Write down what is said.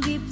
be